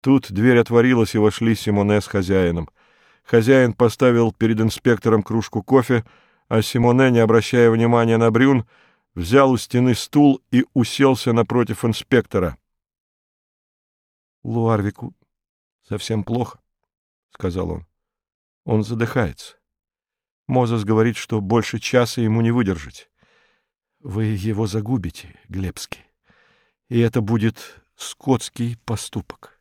Тут дверь отворилась, и вошли Симоне с хозяином. Хозяин поставил перед инспектором кружку кофе, а Симоне, не обращая внимания на Брюн, взял у стены стул и уселся напротив инспектора. — Луарвику совсем плохо, — сказал он. — Он задыхается. Мозес говорит, что больше часа ему не выдержать. Вы его загубите, Глебский, и это будет скотский поступок.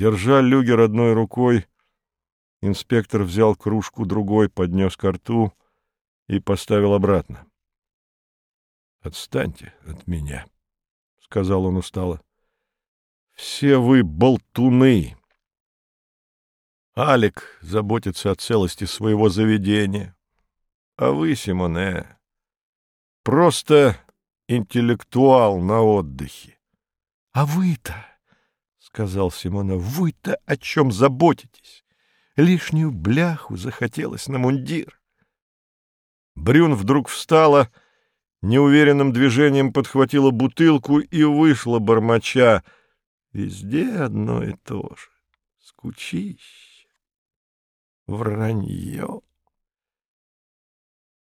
Держа люгер одной рукой, инспектор взял кружку другой, поднес ко рту и поставил обратно. — Отстаньте от меня, — сказал он устало. — Все вы болтуны! Алик заботится о целости своего заведения, а вы, Симоне, просто интеллектуал на отдыхе. — А вы-то, — сказал Симона, — вы-то о чем заботитесь? Лишнюю бляху захотелось на мундир. Брюн вдруг встала, неуверенным движением подхватила бутылку и вышла, бормоча. Везде одно и то же. Скучище. Вранье.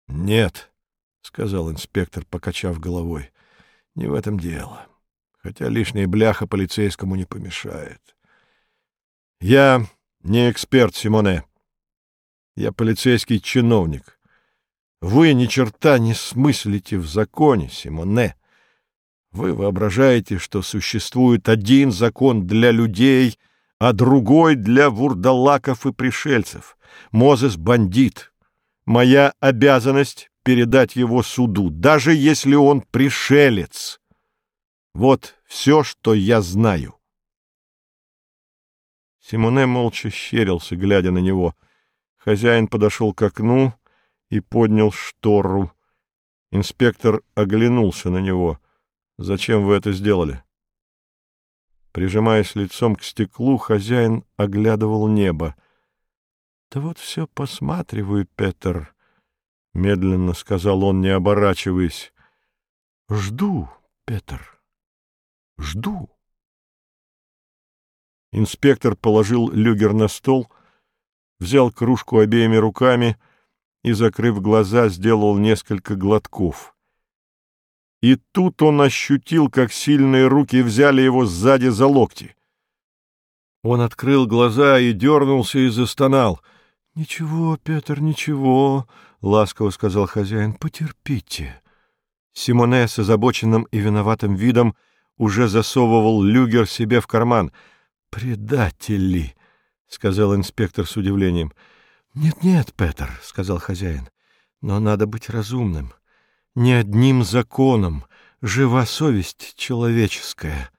— Нет, — сказал инспектор, покачав головой, — не в этом дело. Хотя лишняя бляха полицейскому не помешает. Я не эксперт, Симоне. Я полицейский чиновник. Вы ни черта не смыслите в законе, Симоне. Вы воображаете, что существует один закон для людей — а другой для вурдалаков и пришельцев. Мозес — бандит. Моя обязанность — передать его суду, даже если он пришелец. Вот все, что я знаю. Симоне молча щерился, глядя на него. Хозяин подошел к окну и поднял штору. Инспектор оглянулся на него. «Зачем вы это сделали?» Прижимаясь лицом к стеклу, хозяин оглядывал небо. — Да вот все посматриваю, Петр, — медленно сказал он, не оборачиваясь. — Жду, Петр, жду. Инспектор положил люгер на стол, взял кружку обеими руками и, закрыв глаза, сделал несколько глотков — и тут он ощутил, как сильные руки взяли его сзади за локти. Он открыл глаза и дернулся и застонал. — Ничего, Петр, ничего, — ласково сказал хозяин, — потерпите. Симоне с озабоченным и виноватым видом уже засовывал люгер себе в карман. — Предатели! — сказал инспектор с удивлением. «Нет, — Нет-нет, Петр, — сказал хозяин, — но надо быть разумным. — ни одним законом жива совесть человеческая.